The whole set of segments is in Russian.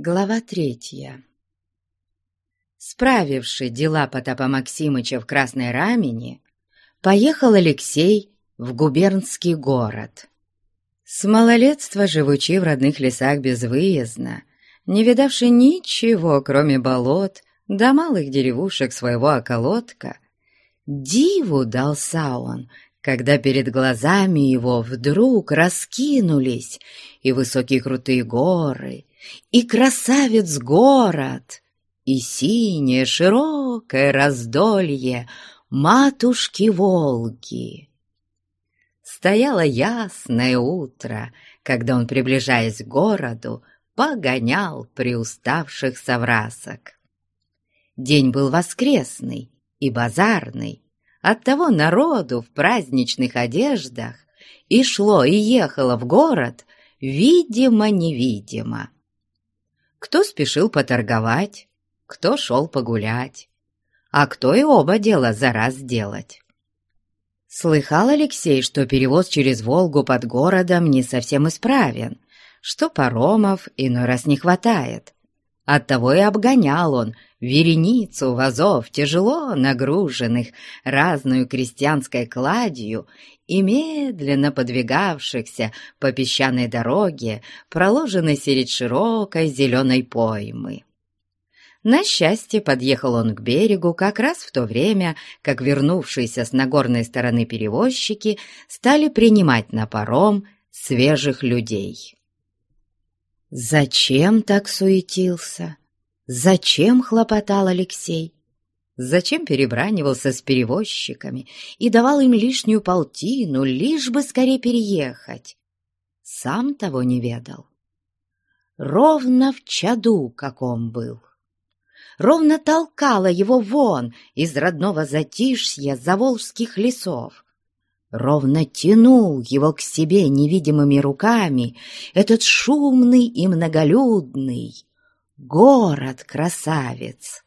Глава третья Справивши дела Потапа Максимыча в Красной Рамени, поехал Алексей в губернский город. С малолетства, живучи в родных лесах безвыездно, не видавший ничего, кроме болот, да малых деревушек своего околотка, диву дался он, когда перед глазами его вдруг раскинулись и высокие крутые горы, и красавец город, и синее широкое раздолье матушки-волки. Стояло ясное утро, когда он, приближаясь к городу, погонял приуставших соврасок. День был воскресный и базарный, оттого народу в праздничных одеждах и шло и ехало в город видимо-невидимо. Кто спешил поторговать, кто шел погулять, а кто и оба дела за раз делать. Слыхал Алексей, что перевоз через Волгу под городом не совсем исправен, что паромов иной раз не хватает. Оттого и обгонял он вереницу вазов, тяжело нагруженных разную крестьянской кладью и медленно подвигавшихся по песчаной дороге, проложенной средь широкой зеленой поймы. На счастье, подъехал он к берегу как раз в то время, как вернувшиеся с нагорной стороны перевозчики стали принимать на паром свежих людей. Зачем так суетился? Зачем хлопотал Алексей? Зачем перебранивался с перевозчиками и давал им лишнюю полтину, лишь бы скорее переехать? Сам того не ведал. Ровно в чаду каком был. Ровно толкала его вон из родного затишья заволжских лесов. Ровно тянул его к себе невидимыми руками этот шумный и многолюдный город-красавец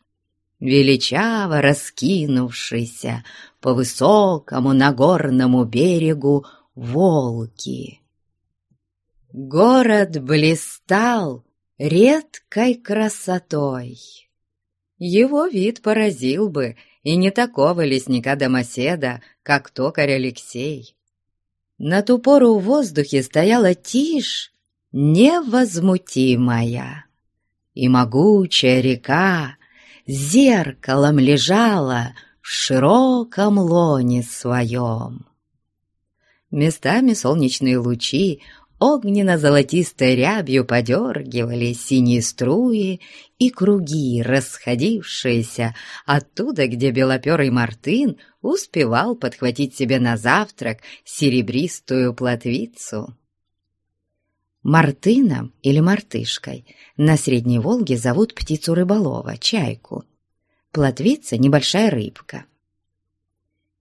величаво раскинувшийся по высокому нагорному берегу Волки. Город блистал редкой красотой. Его вид поразил бы и не такого лесника-домоседа, как токарь Алексей. На ту пору в воздухе стояла тишь невозмутимая, и могучая река зеркалом лежала в широком лоне своем. Местами солнечные лучи огненно-золотистой рябью подергивали синие струи и круги, расходившиеся оттуда, где белоперый мартын успевал подхватить себе на завтрак серебристую плотвицу. Мартыном или мартышкой на Средней Волге зовут птицу рыболова, чайку. Плотвица — небольшая рыбка.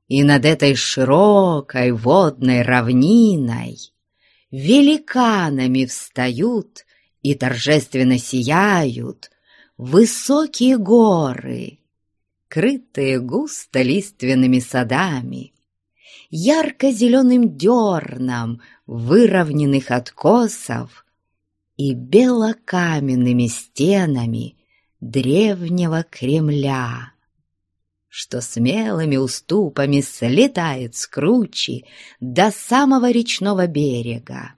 И над этой широкой водной равниной великанами встают и торжественно сияют высокие горы, крытые густо лиственными садами, ярко-зеленым дерном выровненных откосов и белокаменными стенами древнего Кремля, что смелыми уступами слетает с кручи до самого речного берега.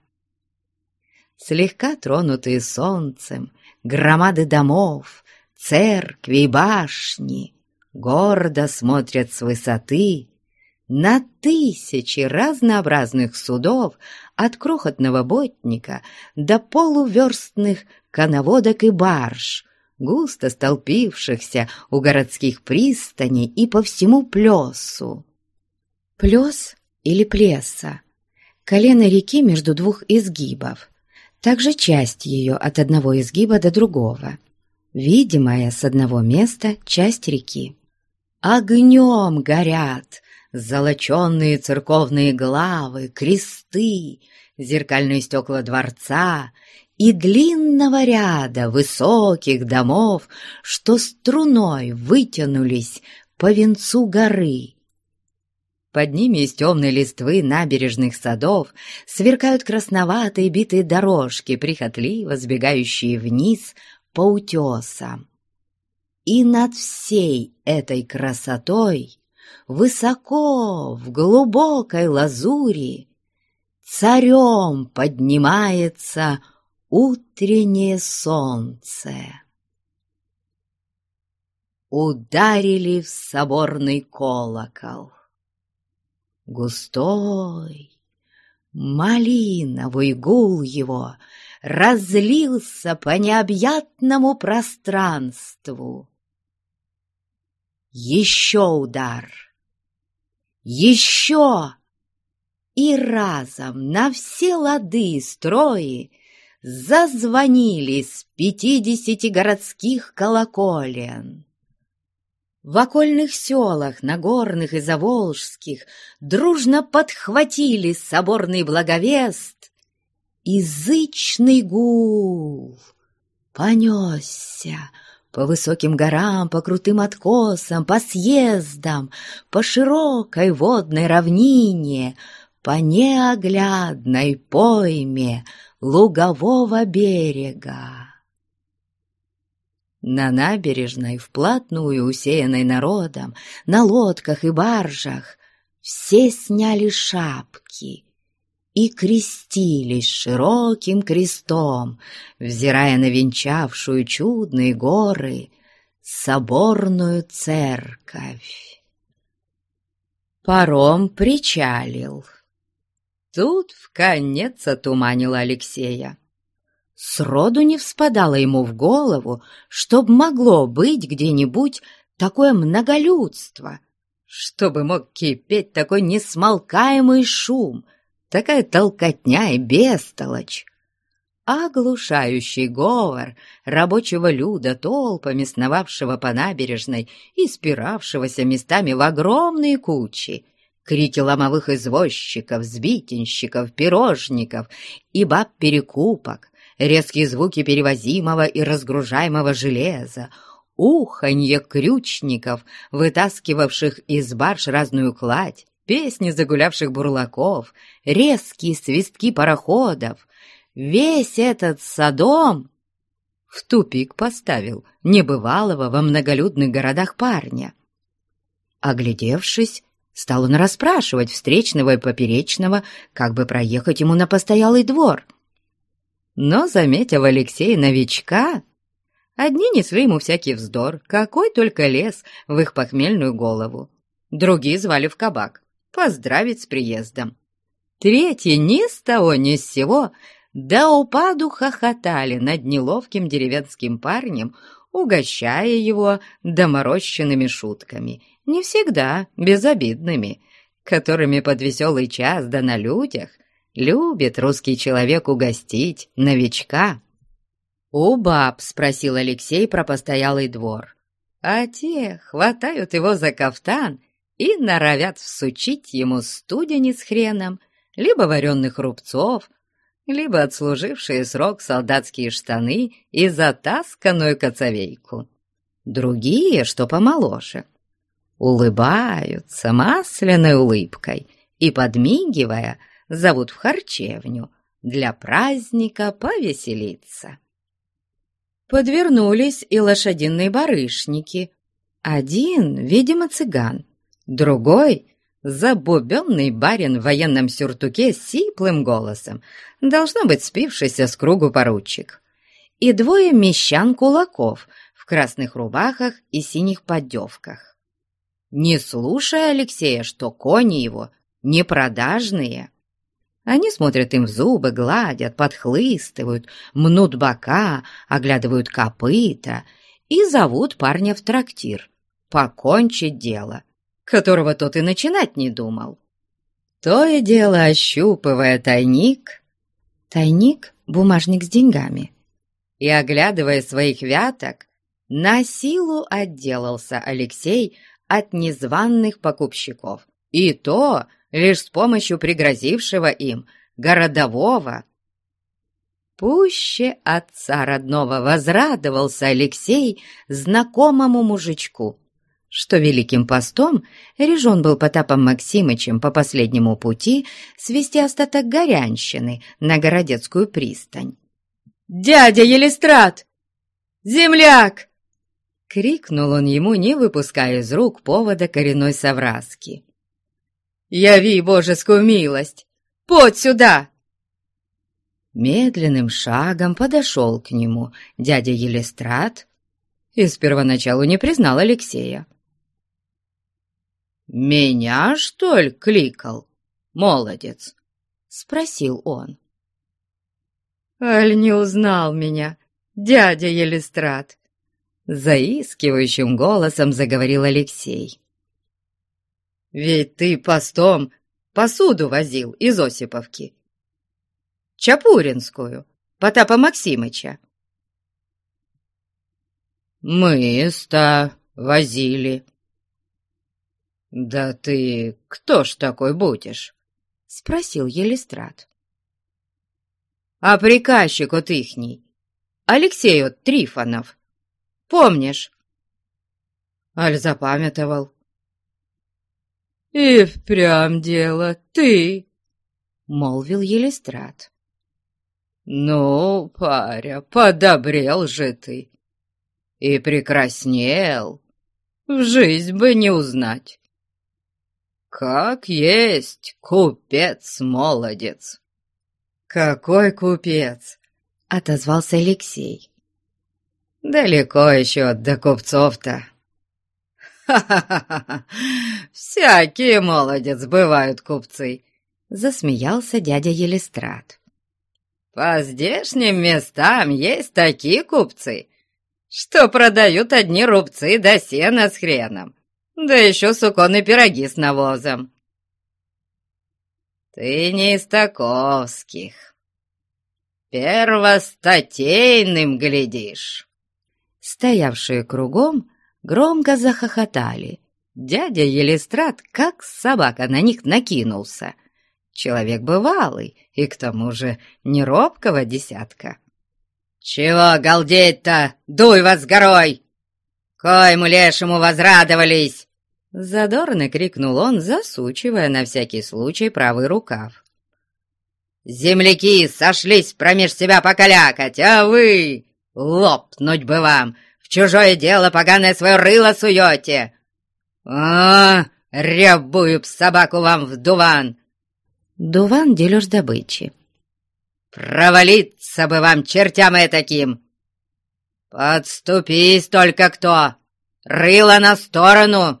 Слегка тронутые солнцем громады домов, церкви и башни гордо смотрят с высоты на тысячи разнообразных судов от крохотного ботника до полуверстных коноводок и барж, густо столпившихся у городских пристаней и по всему плесу. Плес или плеса — колено реки между двух изгибов, также часть ее от одного изгиба до другого, видимая с одного места часть реки. Огнем горят золоченные церковные главы, кресты, зеркальные стекла дворца и длинного ряда высоких домов, что струной вытянулись по венцу горы. Под ними из темной листвы набережных садов сверкают красноватые битые дорожки, прихотливо сбегающие вниз по утесам. И над всей этой красотой, высоко, в глубокой лазури, царем поднимается утреннее солнце. Ударили в соборный колокол. Густой, малиновый гул его разлился по необъятному пространству. Еще удар, еще, и разом на все лады и строи зазвонили с пятидесяти городских колоколен. В окольных селах, нагорных и заволжских, дружно подхватили соборный благовест, язычный гул понесся по высоким горам, по крутым откосам, по съездам, по широкой водной равнине, по неоглядной пойме лугового берега. На набережной, вплотную усеянной народом, на лодках и баржах, все сняли шапки и крестились широким крестом, взирая на венчавшую чудные горы соборную церковь. Паром причалил. Тут в конец отуманило Алексея. Сроду не вспадало ему в голову, чтоб могло быть где-нибудь такое многолюдство, чтобы мог кипеть такой несмолкаемый шум, такая толкотня и бестолочь. Оглушающий говор рабочего люда, толпами сновавшего по набережной и спиравшегося местами в огромные кучи, крики ломовых извозчиков, сбитенщиков, пирожников и баб-перекупок, резкие звуки перевозимого и разгружаемого железа, уханье крючников, вытаскивавших из барж разную кладь, песни загулявших бурлаков, резкие свистки пароходов. Весь этот садом в тупик поставил небывалого во многолюдных городах парня. Оглядевшись, стал он расспрашивать встречного и поперечного, как бы проехать ему на постоялый двор — но, заметив Алексея новичка, одни несли ему всякий вздор, какой только лез в их похмельную голову. Другие звали в кабак, поздравить с приездом. Третьи ни с того ни с сего до упаду хохотали над неловким деревенским парнем, угощая его доморощенными шутками, не всегда безобидными, которыми под веселый час да на людях Любит русский человек угостить новичка. «У баб?» — спросил Алексей про постоялый двор. А те хватают его за кафтан и норовят всучить ему студени с хреном, либо вареных рубцов, либо отслужившие срок солдатские штаны и затасканную коцовейку. Другие, что помоложе, улыбаются масляной улыбкой и, подмигивая, зовут в харчевню для праздника повеселиться. Подвернулись и лошадиные барышники. Один, видимо, цыган, другой — забубенный барин в военном сюртуке с сиплым голосом, должно быть спившийся с кругу поручик, и двое мещан-кулаков в красных рубахах и синих поддевках. Не слушая Алексея, что кони его не продажные, они смотрят им в зубы, гладят, подхлыстывают, мнут бока, оглядывают копыта и зовут парня в трактир, покончить дело, которого тот и начинать не думал. То и дело ощупывая тайник, тайник — бумажник с деньгами, и, оглядывая своих вяток, на силу отделался Алексей от незваных покупщиков. И то лишь с помощью пригрозившего им городового. Пуще отца родного возрадовался Алексей знакомому мужичку, что великим постом режен был Потапом Максимычем по последнему пути свести остаток горянщины на Городецкую пристань. «Дядя Елистрат!» Земляк!» Крикнул он ему, не выпуская из рук повода коренной совраски. «Яви божескую милость! Подь сюда!» Медленным шагом подошел к нему дядя Елистрат и с первоначалу не признал Алексея. «Меня, что ли, кликал, молодец?» — спросил он. «Аль не узнал меня, дядя Елистрат?» Заискивающим голосом заговорил Алексей. «Ведь ты постом посуду возил из Осиповки. Чапуринскую, Потапа Максимыча». «Мы-ста возили». «Да ты кто ж такой будешь?» — спросил Елистрат. «А приказчик от ихний, Алексей от Трифонов, помнишь?» Аль запамятовал. «И впрямь дело, ты!» — молвил Елистрат. «Ну, паря, подобрел же ты и прекраснел, в жизнь бы не узнать. Как есть купец-молодец!» «Какой купец!» — отозвался Алексей. «Далеко еще до купцов-то!» «Ха-ха-ха! Всякие молодец бывают купцы!» — засмеялся дядя Елистрат. «По здешним местам есть такие купцы, что продают одни рубцы до сена с хреном, да еще суконные пироги с навозом. Ты не из таковских, первостатейным глядишь». Стоявшие кругом громко захохотали. Дядя Елистрат, как собака, на них накинулся. Человек бывалый и к тому же не робкого десятка. «Чего галдеть-то? Дуй вас горой! Коему лешему возрадовались!» Задорно крикнул он, засучивая на всякий случай правый рукав. «Земляки сошлись промеж себя покалякать, а вы... Лопнуть бы вам! чужое дело поганое свое рыло суете! А, рябую б собаку вам в дуван!» Дуван — дележ добычи. «Провалиться бы вам, чертям таким! Подступись только кто! Рыло на сторону!»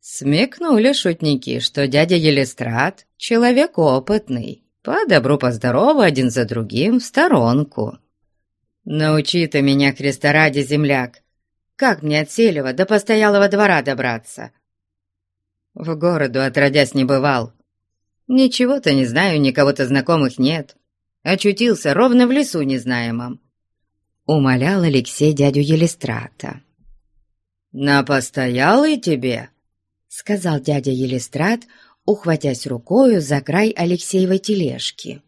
Смекнули шутники, что дядя Елистрат — человек опытный, по добру, по здорову, один за другим в сторонку. «Научи ты меня, Христа ради, земляк, как мне от Селева до постоялого двора добраться?» «В городу, отродясь, не бывал. Ничего-то не знаю, никого-то знакомых нет. Очутился ровно в лесу незнаемом». Умолял Алексей дядю Елистрата. «На постоялый тебе?» — сказал дядя Елистрат, ухватясь рукою за край Алексеевой тележки.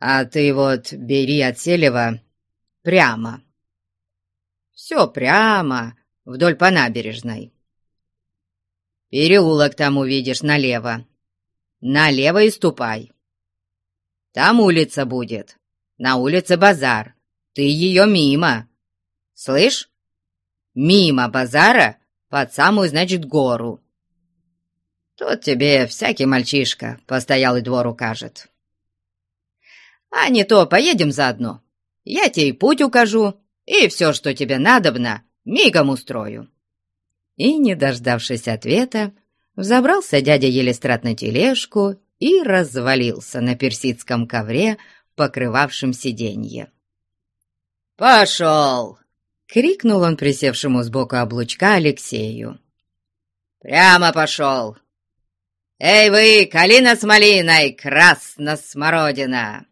А ты вот бери от Селева прямо. Все прямо, вдоль по набережной. Переулок там увидишь налево. Налево и ступай. Там улица будет. На улице базар. Ты ее мимо. Слышь? Мимо базара под самую, значит, гору. Тут тебе всякий мальчишка постоялый двор укажет. А не то поедем заодно. Я тебе путь укажу, и все, что тебе надобно, мигом устрою». И, не дождавшись ответа, взобрался дядя Елистрат на тележку и развалился на персидском ковре, покрывавшем сиденье. «Пошел!» — крикнул он присевшему сбоку облучка Алексею. «Прямо пошел! Эй вы, калина с малиной, красно-смородина!»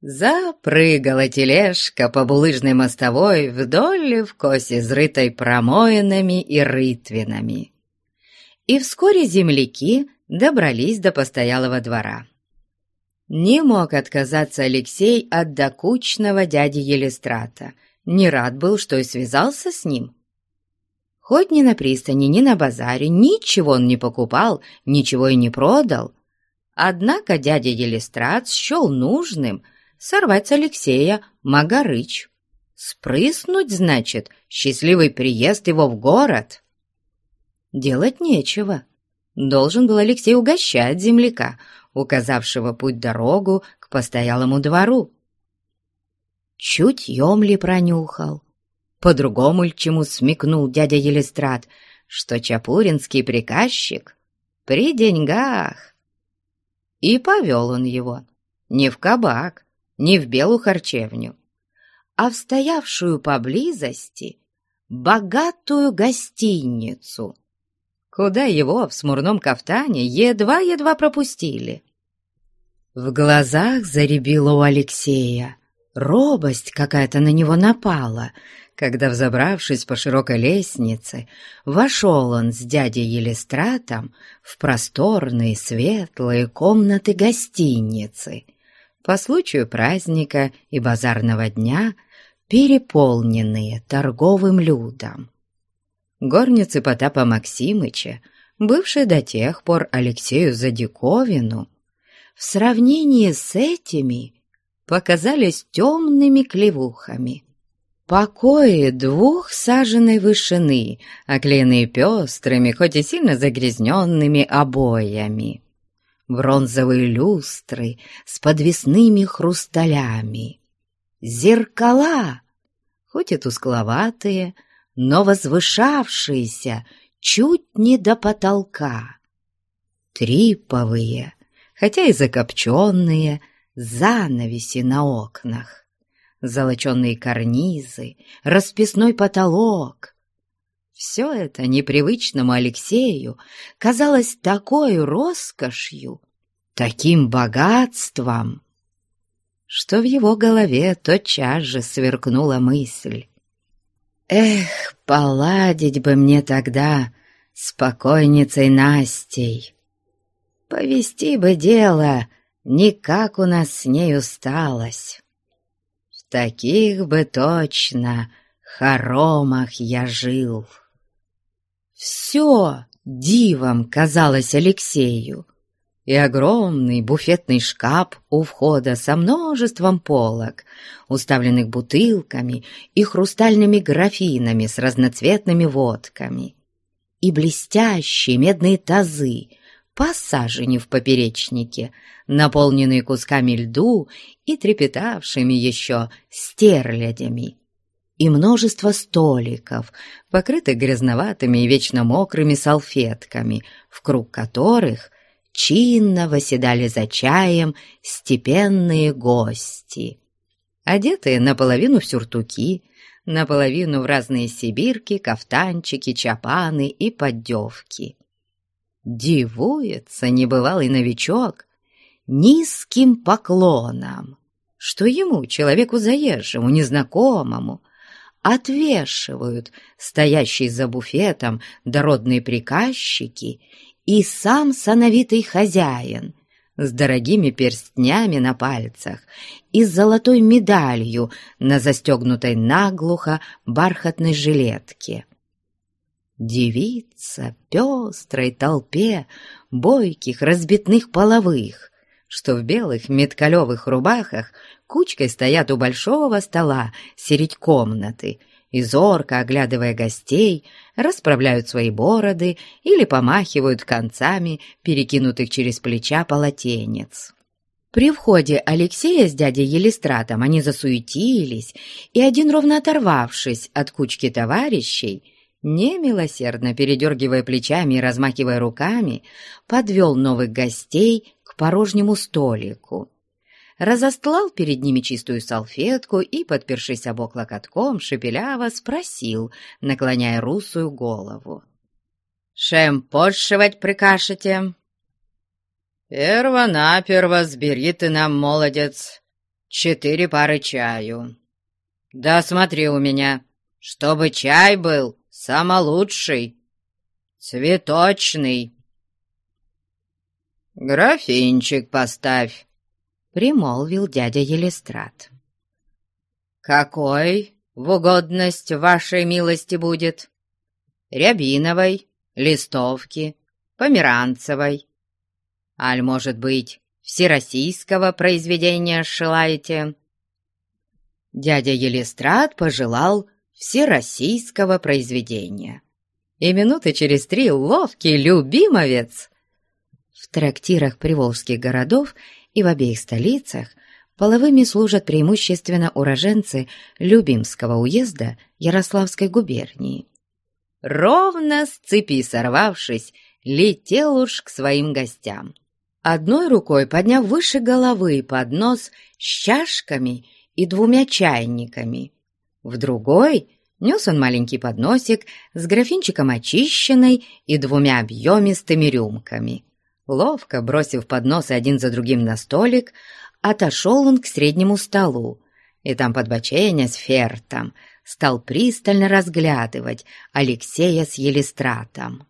Запрыгала тележка по булыжной мостовой вдоль в косе, изрытой промоинами и рытвинами. И вскоре земляки добрались до постоялого двора. Не мог отказаться Алексей от докучного дяди Елистрата. Не рад был, что и связался с ним. Хоть ни на пристани, ни на базаре ничего он не покупал, ничего и не продал. Однако дядя Елистрат счел нужным — сорвать с Алексея Магарыч. Спрыснуть, значит, счастливый приезд его в город? Делать нечего. Должен был Алексей угощать земляка, указавшего путь-дорогу к постоялому двору. Чутьем ли пронюхал? По-другому ли чему смекнул дядя Елистрат, что чапуринский приказчик при деньгах? И повел он его не в кабак, не в белую харчевню, а в стоявшую поблизости богатую гостиницу, куда его в смурном кафтане едва-едва пропустили. В глазах заребило у Алексея, робость какая-то на него напала, когда, взобравшись по широкой лестнице, вошел он с дядей Елистратом в просторные светлые комнаты гостиницы, по случаю праздника и базарного дня, переполненные торговым людом. Горницы Потапа Максимыча, бывшие до тех пор Алексею за диковину, в сравнении с этими показались темными клевухами. Покои двух саженной вышины, оклеенные пестрыми, хоть и сильно загрязненными обоями. Бронзовые люстры с подвесными хрусталями. Зеркала, хоть и тускловатые, но возвышавшиеся чуть не до потолка. Триповые, хотя и закопченные, занавеси на окнах золоченые карнизы, расписной потолок. Все это непривычному Алексею казалось такой роскошью, таким богатством, что в его голове тотчас же сверкнула мысль. «Эх, поладить бы мне тогда с покойницей Настей! Повести бы дело, никак у нас с ней усталось!» таких бы точно хоромах я жил. Все дивом казалось Алексею, и огромный буфетный шкаф у входа со множеством полок, уставленных бутылками и хрустальными графинами с разноцветными водками, и блестящие медные тазы, посажены в поперечнике, наполненные кусками льду и трепетавшими еще стерлядями, и множество столиков, покрытых грязноватыми и вечно мокрыми салфетками, в круг которых чинно восседали за чаем степенные гости, одетые наполовину в сюртуки, наполовину в разные сибирки, кафтанчики, чапаны и поддевки. Дивуется небывалый новичок низким поклоном, что ему, человеку заезжему, незнакомому, отвешивают стоящие за буфетом дородные приказчики и сам сановитый хозяин с дорогими перстнями на пальцах и с золотой медалью на застегнутой наглухо бархатной жилетке. Девица пестрой толпе бойких разбитных половых, что в белых меткалевых рубахах кучкой стоят у большого стола середь комнаты и, зорко оглядывая гостей, расправляют свои бороды или помахивают концами перекинутых через плеча полотенец. При входе Алексея с дядей Елистратом они засуетились, и один, ровно оторвавшись от кучки товарищей, немилосердно передергивая плечами и размахивая руками, подвел новых гостей порожнему столику. Разостлал перед ними чистую салфетку и, подпершись обок локотком, шепеляво спросил, наклоняя русую голову. «Шем подшивать прикажете?» «Перво-наперво сбери ты нам, молодец, четыре пары чаю. Да смотри у меня, чтобы чай был самолучший, цветочный. «Графинчик поставь», — примолвил дядя Елистрат. «Какой в угодность вашей милости будет? Рябиновой, листовки, померанцевой. Аль, может быть, всероссийского произведения шилаете?» дядя Елистрат пожелал всероссийского произведения. И минуты через три ловкий любимовец в трактирах приволжских городов и в обеих столицах половыми служат преимущественно уроженцы Любимского уезда Ярославской губернии. Ровно с цепи сорвавшись, летел уж к своим гостям. Одной рукой подняв выше головы поднос с чашками и двумя чайниками, в другой нес он маленький подносик с графинчиком очищенной и двумя объемистыми рюмками. Ловко бросив подносы один за другим на столик, отошел он к среднему столу, и там подбоченя с фертом стал пристально разглядывать Алексея с Елистратом.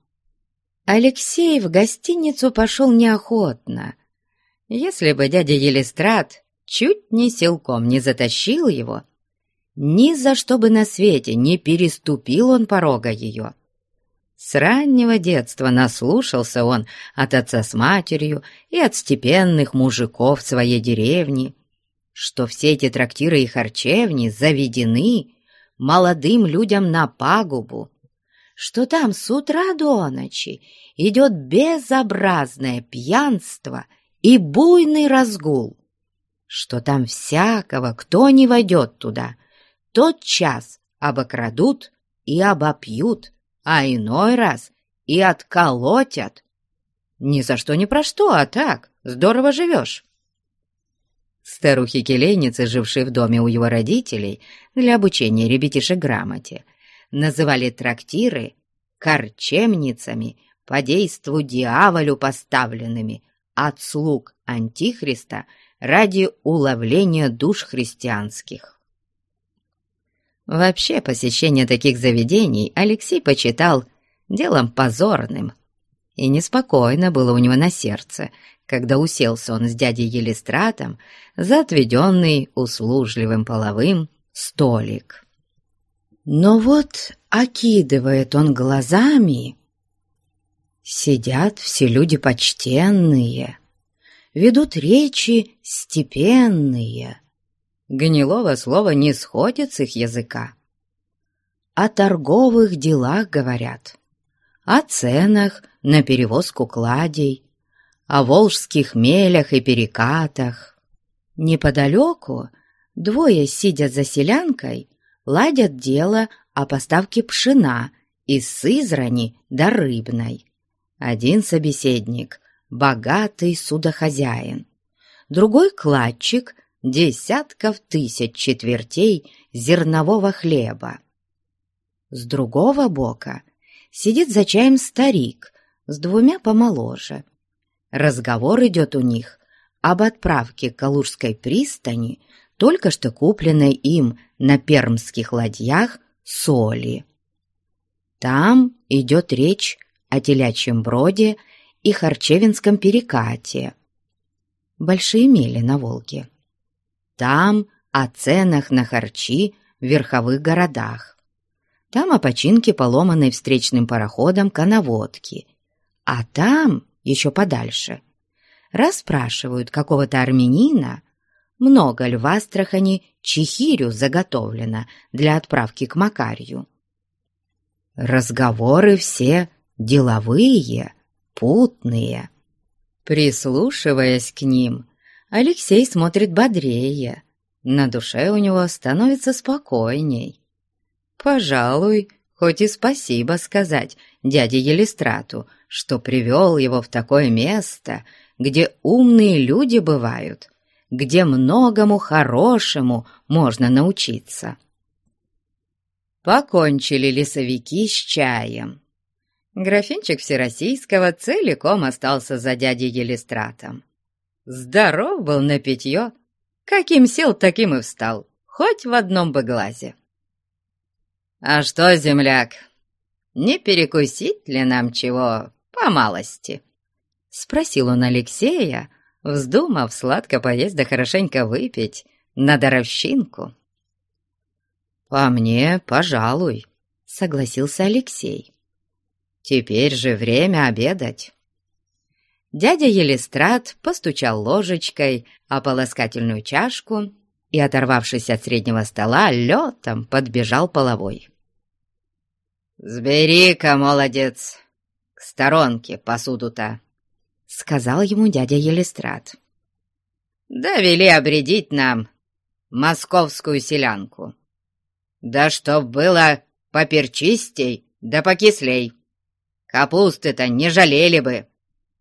Алексей в гостиницу пошел неохотно. Если бы дядя Елистрат чуть не силком не затащил его, ни за что бы на свете не переступил он порога ее. С раннего детства наслушался он от отца с матерью и от степенных мужиков своей деревни, что все эти трактиры и харчевни заведены молодым людям на пагубу, что там с утра до ночи идет безобразное пьянство и буйный разгул, что там всякого, кто не войдет туда, тот час обокрадут и обопьют, а иной раз и отколотят. Ни за что ни про что, а так, здорово живешь. Старухи-келейницы, жившие в доме у его родителей для обучения ребятишек грамоте, называли трактиры корчемницами по действу дьяволю поставленными от слуг Антихриста ради уловления душ христианских. Вообще посещение таких заведений Алексей почитал делом позорным. И неспокойно было у него на сердце, когда уселся он с дядей Елистратом за отведенный услужливым половым столик. Но вот окидывает он глазами. Сидят все люди почтенные, ведут речи степенные, гнилого слова не сходит с их языка. О торговых делах говорят, о ценах на перевозку кладей, о волжских мелях и перекатах. Неподалеку двое, сидят за селянкой, ладят дело о поставке пшена из Сызрани до Рыбной. Один собеседник — богатый судохозяин, другой — кладчик — десятков тысяч четвертей зернового хлеба. С другого бока сидит за чаем старик с двумя помоложе. Разговор идет у них об отправке к Калужской пристани только что купленной им на пермских ладьях соли. Там идет речь о телячьем броде и харчевинском перекате. Большие мели на Волге. Там о ценах на харчи в верховых городах. Там о починке поломанной встречным пароходом коноводки. А там, еще подальше, расспрашивают какого-то армянина, много ли в Астрахани чехирю заготовлено для отправки к Макарью. Разговоры все деловые, путные. Прислушиваясь к ним, Алексей смотрит бодрее, на душе у него становится спокойней. Пожалуй, хоть и спасибо сказать дяде Елистрату, что привел его в такое место, где умные люди бывают, где многому хорошему можно научиться. Покончили лесовики с чаем. Графинчик Всероссийского целиком остался за дядей Елистратом. Здоров был на питье. Каким сел, таким и встал, хоть в одном бы глазе. «А что, земляк, не перекусить ли нам чего по малости?» Спросил он Алексея, вздумав сладко поесть да хорошенько выпить на даровщинку. «По мне, пожалуй», — согласился Алексей. «Теперь же время обедать». Дядя Елистрат постучал ложечкой о полоскательную чашку и, оторвавшись от среднего стола, летом подбежал половой. «Сбери-ка, молодец, к сторонке посуду-то», — сказал ему дядя Елистрат. «Довели обредить нам московскую селянку. Да чтоб было поперчистей да покислей. Капусты-то не жалели бы.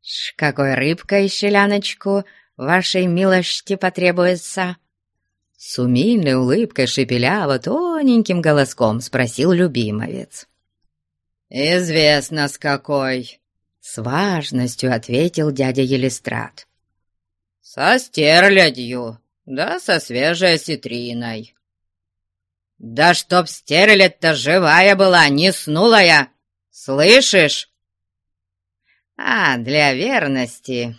Ш какой рыбкой селяночку вашей милости потребуется?» С умильной улыбкой шепеляво тоненьким голоском спросил любимовец. «Известно, с какой!» — с важностью ответил дядя Елистрат. «Со стерлядью, да со свежей осетриной. Да чтоб стерлядь-то живая была, не снулая, слышишь?» «А, для верности...»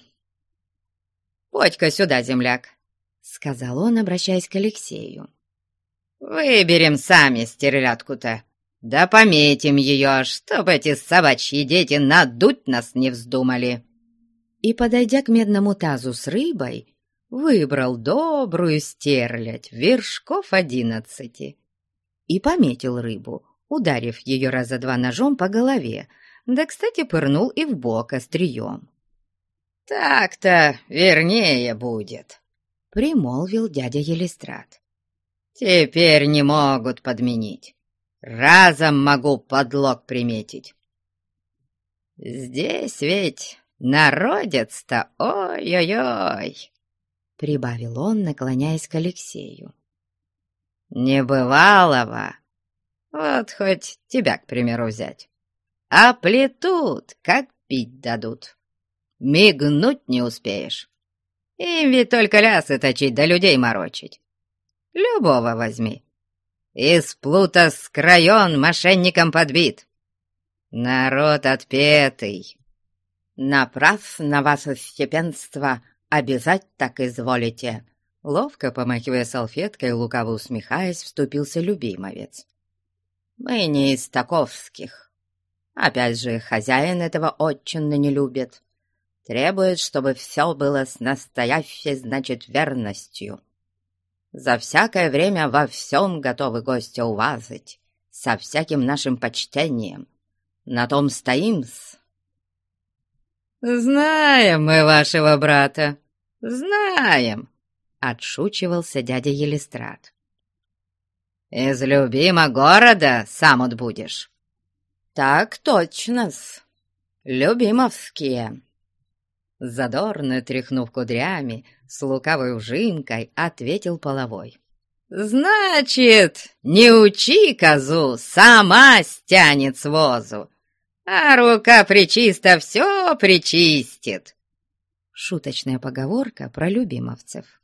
«Подь-ка сюда, земляк», — сказал он, обращаясь к Алексею. «Выберем сами стерлядку-то, да пометим ее, чтоб эти собачьи дети надуть нас не вздумали». И, подойдя к медному тазу с рыбой, выбрал добрую стерлядь вершков одиннадцати и пометил рыбу, ударив ее раза два ножом по голове, да, кстати, пырнул и в бок острием. «Так-то вернее будет», — примолвил дядя Елистрат. «Теперь не могут подменить. Разом могу подлог приметить. Здесь ведь народец-то ой-ой-ой!» Прибавил он, наклоняясь к Алексею. «Небывалого! Вот хоть тебя, к примеру, взять. А плетут, как пить дадут. Мигнуть не успеешь. Им ведь только лясы точить да людей морочить. Любого возьми. Из плута скроен, мошенником подбит. Народ отпетый. Направ на вас степенство обязать так изволите. Ловко помахивая салфеткой, лукаво усмехаясь, вступился любимовец. Мы не из таковских. Опять же, хозяин этого очень не любит. Требует, чтобы все было с настоящей, значит, верностью. За всякое время во всем готовы гостя увазать, со всяким нашим почтением. На том стоим-с. «Знаем мы вашего брата, знаем», — отшучивался дядя Елистрат. «Из любимого города сам отбудешь». «Так точно-с, любимовские». Задорно тряхнув кудрями, с лукавой ужинкой ответил половой. «Значит, не учи козу, сама стянет с возу, а рука причиста все причистит!» Шуточная поговорка про любимовцев.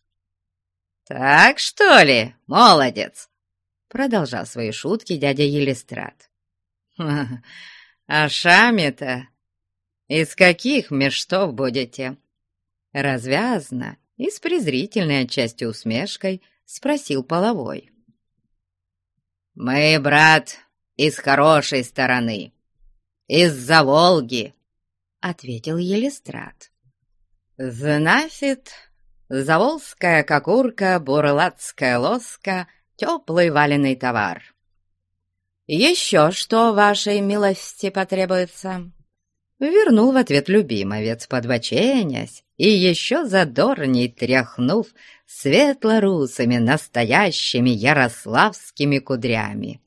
«Так что ли, молодец?» Продолжал свои шутки дядя Елистрат. «А шами-то из каких мештов будете?» Развязно и с презрительной отчасти усмешкой спросил половой. «Мы, брат, из хорошей стороны, из-за Волги», — ответил Елистрат. «Значит, заволжская кокурка, бурлацкая лоска, теплый валеный товар. Еще что вашей милости потребуется?» Вернул в ответ любимовец, подбоченясь и еще задорней тряхнув светло-русыми настоящими ярославскими кудрями.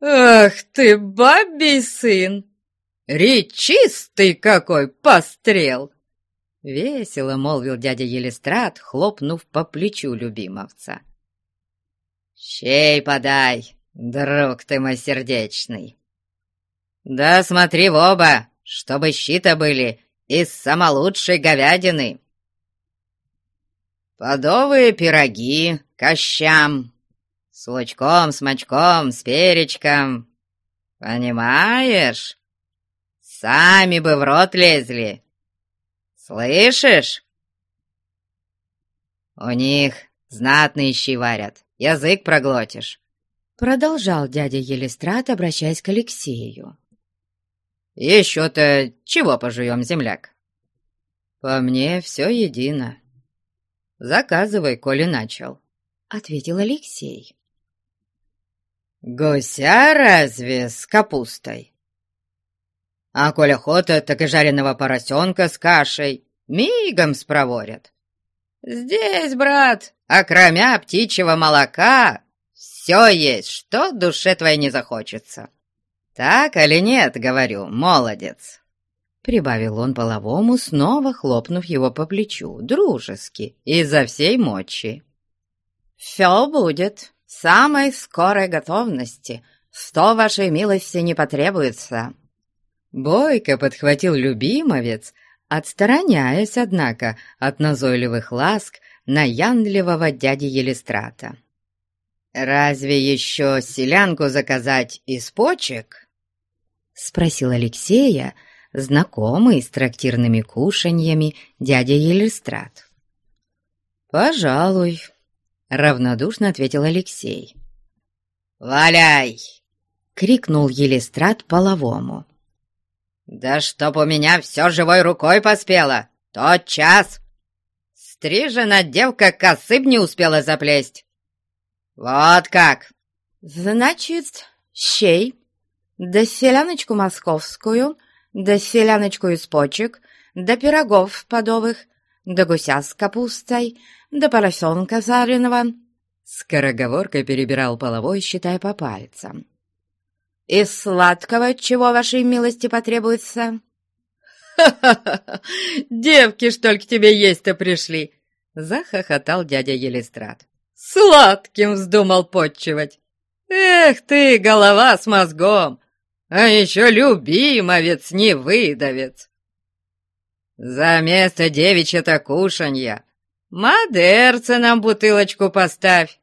«Ах ты, бабий сын! Речистый какой пострел!» Весело молвил дядя Елистрат, хлопнув по плечу любимовца. «Щей подай, друг ты мой сердечный!» «Да смотри в оба, чтобы щита были из самолучшей говядины. Подовые пироги кощам, с лучком, с мочком, с перечком. Понимаешь? Сами бы в рот лезли. Слышишь? У них знатные щи варят, язык проглотишь. Продолжал дядя Елистрат, обращаясь к Алексею. «Еще-то чего пожуем, земляк?» «По мне все едино. Заказывай, коли начал», — ответил Алексей. «Гуся разве с капустой? А коль охота, так и жареного поросенка с кашей мигом спроворят. Здесь, брат, окромя птичьего молока, все есть, что душе твоей не захочется. Так или нет, говорю, молодец?» Прибавил он половому, снова хлопнув его по плечу, дружески, изо всей мочи. «Все будет, самой скорой готовности, сто вашей милости не потребуется». Бойко подхватил любимовец, отстраняясь, однако, от назойливых ласк наянливого дяди Елистрата. «Разве еще селянку заказать из почек?» — спросил Алексея, знакомый с трактирными кушаньями дядя Елистрат. «Пожалуй», — равнодушно ответил Алексей. «Валяй!» — крикнул Елистрат половому. «Да чтоб у меня все живой рукой поспело! Тот час! Стрижена девка косы б не успела заплесть! Вот как!» «Значит, щей, да селяночку московскую, да селяночку из почек, да пирогов подовых, да гуся с капустой, да поросенка жареного». Скороговоркой перебирал половой, считая по пальцам. «Из сладкого чего вашей милости потребуется?» «Ха-ха-ха! Девки, что ли, к тебе есть-то пришли!» Захохотал дядя Елистрат. «Сладким вздумал подчивать! Эх ты, голова с мозгом! а еще любимовец не выдавец. За место девичья-то кушанья модерца нам бутылочку поставь.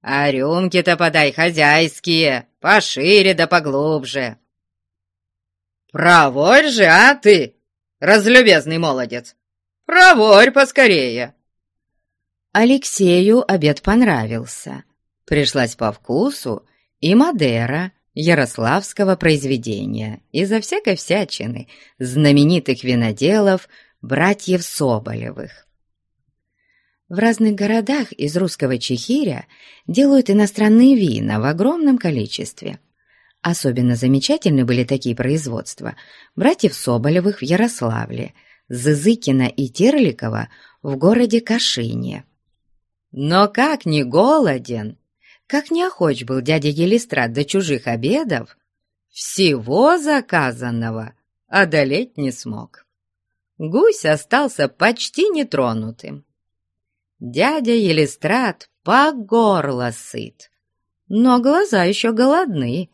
А рюмки-то подай хозяйские, пошире да поглубже. Праворь же, а ты, разлюбезный молодец, праворь поскорее. Алексею обед понравился. Пришлась по вкусу и Мадера, ярославского произведения, изо всякой всячины, знаменитых виноделов, братьев Соболевых. В разных городах из русского чехиря делают иностранные вина в огромном количестве. Особенно замечательны были такие производства братьев Соболевых в Ярославле, Зызыкина и Терликова в городе Кашине. Но как не голоден, как неохоч был дядя Елистрат до чужих обедов, всего заказанного одолеть не смог. Гусь остался почти нетронутым. Дядя Елистрат по горло сыт, но глаза еще голодны,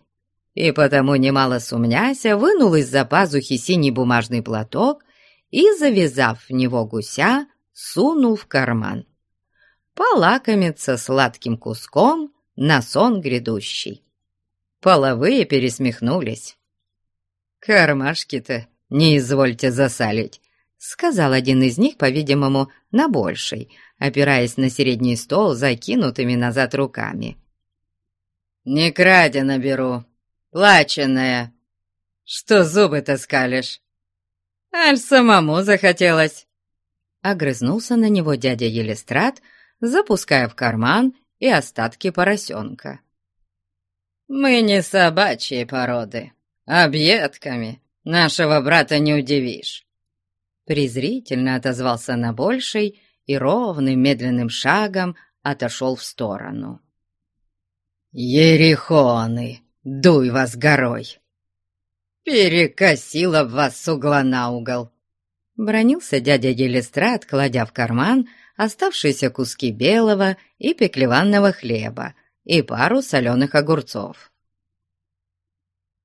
и потому, немало сумняся, вынул из-за пазухи синий бумажный платок и, завязав в него гуся, сунул в карман. Полакомиться сладким куском на сон грядущий. Половые пересмехнулись. «Кармашки-то не извольте засалить», — сказал один из них, по-видимому, на больший, опираясь на средний стол закинутыми назад руками. «Не крадено беру, плаченное. Что зубы-то скалишь? Аль самому захотелось!» Огрызнулся на него дядя Елистрат, запуская в карман и остатки поросенка. «Мы не собачьей породы, объедками нашего брата не удивишь!» Презрительно отозвался на больший и ровным медленным шагом отошел в сторону. «Ерехоны, дуй вас горой! Перекосила вас с угла на угол!» Бронился дядя Елистрат, кладя в карман оставшиеся куски белого и пеклеванного хлеба и пару соленых огурцов.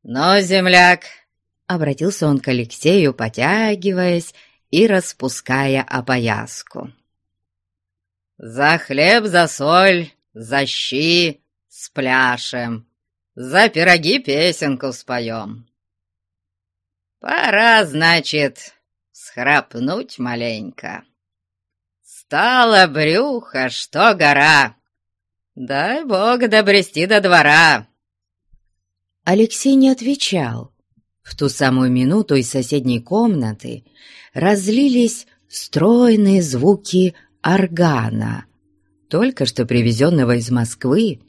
«Ну, земляк!» — обратился он к Алексею, потягиваясь и распуская опояску. «За хлеб, за соль, за щи с пляшем, за пироги песенку споем. Пора, значит, схрапнуть маленько». Стало брюхо, что гора. Дай бог добрести до двора. Алексей не отвечал. В ту самую минуту из соседней комнаты разлились стройные звуки органа. только что привезенного из Москвы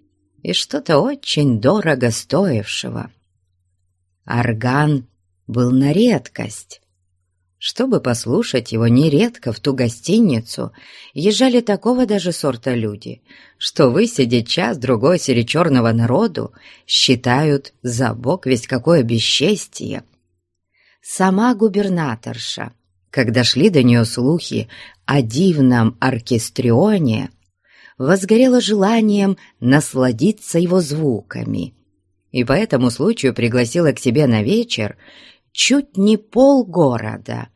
и что-то очень дорого стоившего. Орган был на редкость. Чтобы послушать его нередко в ту гостиницу, езжали такого даже сорта люди, что высидеть час-другой среди черного народу считают за бог весь какое бесчестие. Сама губернаторша, когда шли до нее слухи о дивном оркестрионе, возгорела желанием насладиться его звуками, и по этому случаю пригласила к себе на вечер чуть не полгорода.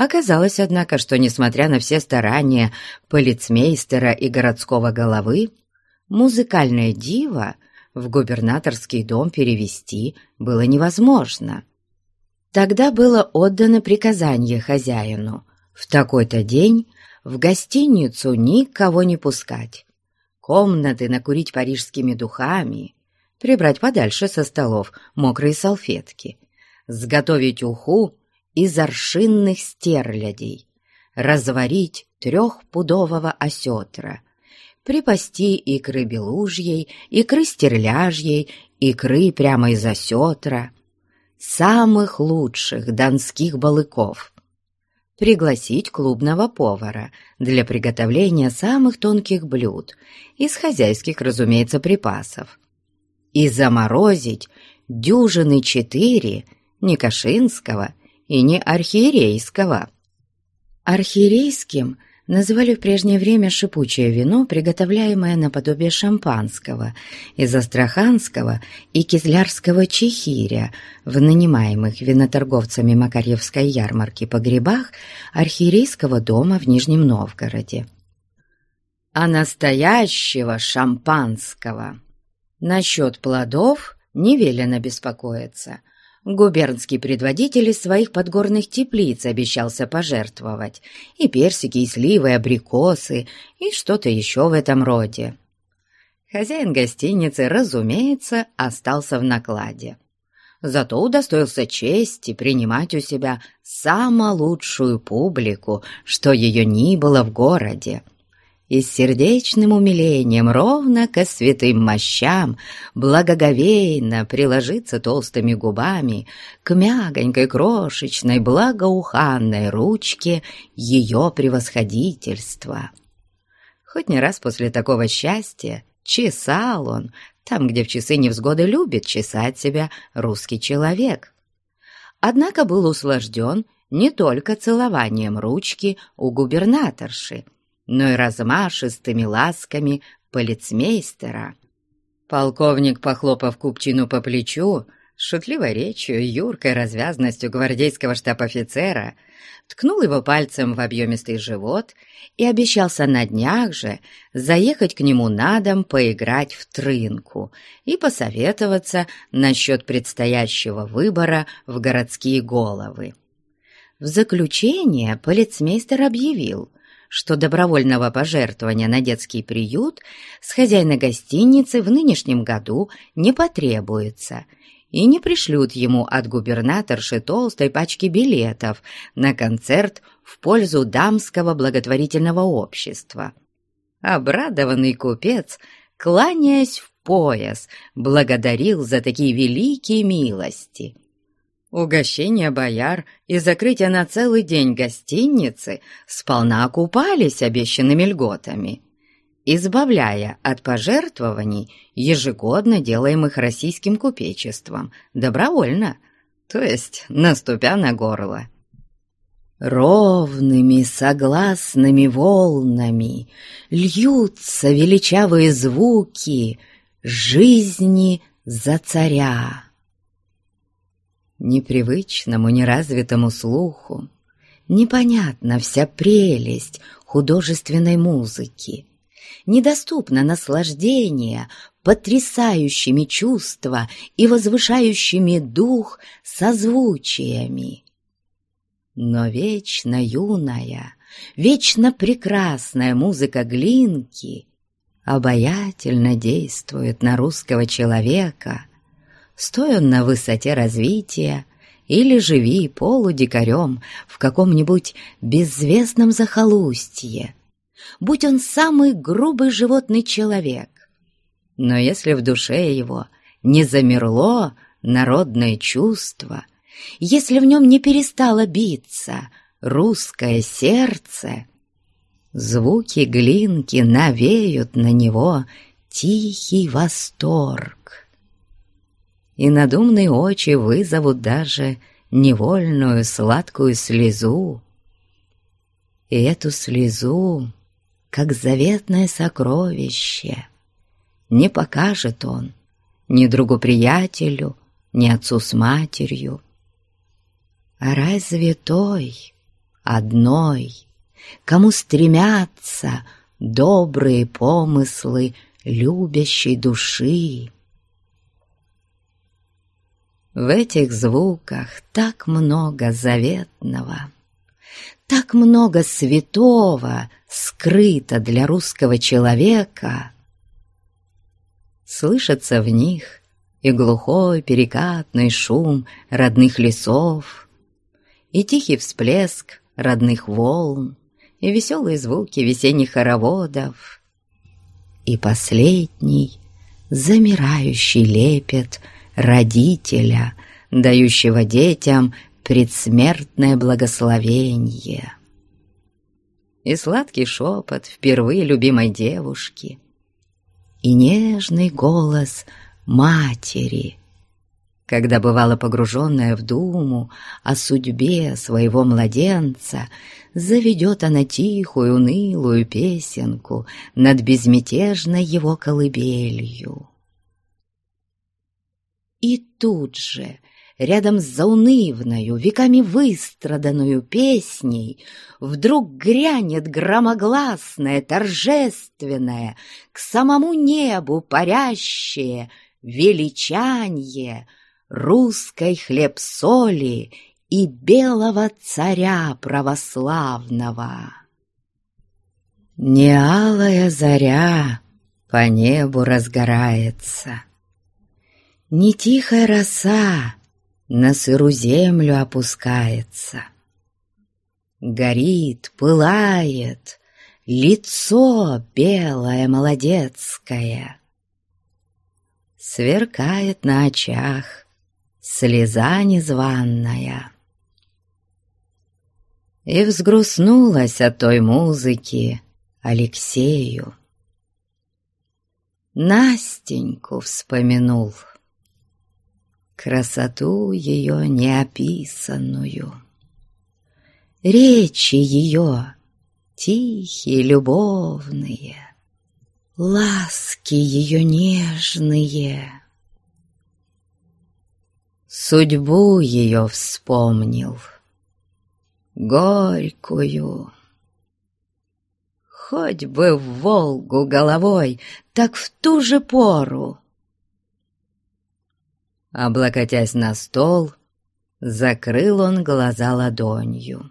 Оказалось, однако, что, несмотря на все старания полицмейстера и городского головы, музыкальное диво в губернаторский дом перевести было невозможно. Тогда было отдано приказание хозяину в такой-то день в гостиницу никого не пускать, комнаты накурить парижскими духами, прибрать подальше со столов мокрые салфетки, сготовить уху из аршинных стерлядей, разварить трехпудового осетра, припасти икры белужьей, икры стерляжьей, икры прямо из осетра, самых лучших донских балыков, пригласить клубного повара для приготовления самых тонких блюд, из хозяйских, разумеется, припасов, и заморозить дюжины четыре не кашинского и не архиерейского. Архиерейским – называли в прежнее время шипучее вино, приготовляемое наподобие шампанского из астраханского и кизлярского чехиря в нанимаемых виноторговцами Макарьевской ярмарки погребах архиерейского дома в Нижнем Новгороде. А настоящего шампанского насчет плодов не велено беспокоиться – Губернский предводитель из своих подгорных теплиц обещался пожертвовать. И персики, и сливы, и абрикосы, и что-то еще в этом роде. Хозяин гостиницы, разумеется, остался в накладе. Зато удостоился чести принимать у себя самую лучшую публику, что ее ни было в городе и с сердечным умилением ровно ко святым мощам благоговейно приложиться толстыми губами к мягонькой крошечной благоуханной ручке ее превосходительства. Хоть не раз после такого счастья чесал он, там, где в часы невзгоды любит чесать себя русский человек. Однако был услажден не только целованием ручки у губернаторши, но и размашистыми ласками полицмейстера. Полковник, похлопав Купчину по плечу, шутливой речью, юркой развязностью гвардейского штаб-офицера, ткнул его пальцем в объемистый живот и обещался на днях же заехать к нему на дом поиграть в трынку и посоветоваться насчет предстоящего выбора в городские головы. В заключение полицмейстер объявил, что добровольного пожертвования на детский приют с хозяина гостиницы в нынешнем году не потребуется и не пришлют ему от губернаторши толстой пачки билетов на концерт в пользу дамского благотворительного общества. Обрадованный купец, кланяясь в пояс, благодарил за такие великие милости – Угощение бояр и закрытие на целый день гостиницы сполна окупались обещанными льготами, избавляя от пожертвований, ежегодно делаемых российским купечеством, добровольно, то есть наступя на горло. Ровными согласными волнами льются величавые звуки жизни за царя непривычному, неразвитому слуху, непонятна вся прелесть художественной музыки, недоступно наслаждение потрясающими чувства и возвышающими дух созвучиями. Но вечно юная, вечно прекрасная музыка Глинки обаятельно действует на русского человека — Стой он на высоте развития или живи полудикарем в каком-нибудь беззвездном захолустье, будь он самый грубый животный человек. Но если в душе его не замерло народное чувство, если в нем не перестало биться русское сердце, звуки глинки навеют на него тихий восторг. И надумные очи вызовут даже невольную сладкую слезу. И эту слезу, как заветное сокровище, не покажет он ни другу-приятелю, ни отцу с матерью. А разве той, одной, кому стремятся добрые помыслы любящей души? В этих звуках так много заветного, так много святого скрыто для русского человека. Слышится в них и глухой перекатный шум родных лесов, и тихий всплеск родных волн, и веселые звуки весенних хороводов, и последний замирающий лепет — родителя, дающего детям предсмертное благословение. И сладкий шепот впервые любимой девушки, и нежный голос матери, когда бывала погруженная в думу о судьбе своего младенца, заведет она тихую, унылую песенку над безмятежной его колыбелью. И тут же, рядом с заунывною, веками выстраданную песней, вдруг грянет громогласное, торжественное, к самому небу парящее величанье русской хлеб-соли и белого царя православного. Не алая заря по небу разгорается — не тихая роса на сыру землю опускается. Горит, пылает лицо белое молодецкое. Сверкает на очах слеза незваная. И взгрустнулась от той музыки Алексею. Настеньку вспомянул — красоту ее неописанную. Речи ее тихие, любовные, ласки ее нежные. Судьбу ее вспомнил, горькую. Хоть бы в Волгу головой, так в ту же пору Облокотясь на стол, закрыл он глаза ладонью.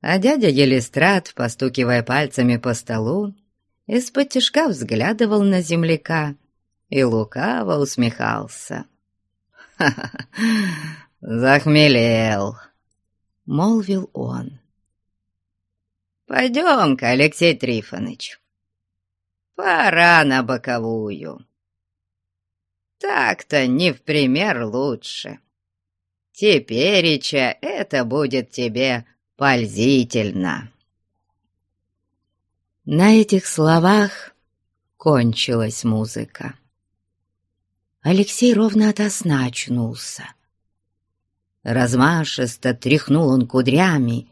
А дядя Елистрат, постукивая пальцами по столу, из-под тяжка взглядывал на земляка и лукаво усмехался. «Ха-ха! Захмелел!» — молвил он. «Пойдем-ка, Алексей Трифонович, пора на боковую». Так-то не в пример лучше. Тепереча это будет тебе пользительно. На этих словах кончилась музыка. Алексей ровно ото сна очнулся. Размашисто тряхнул он кудрями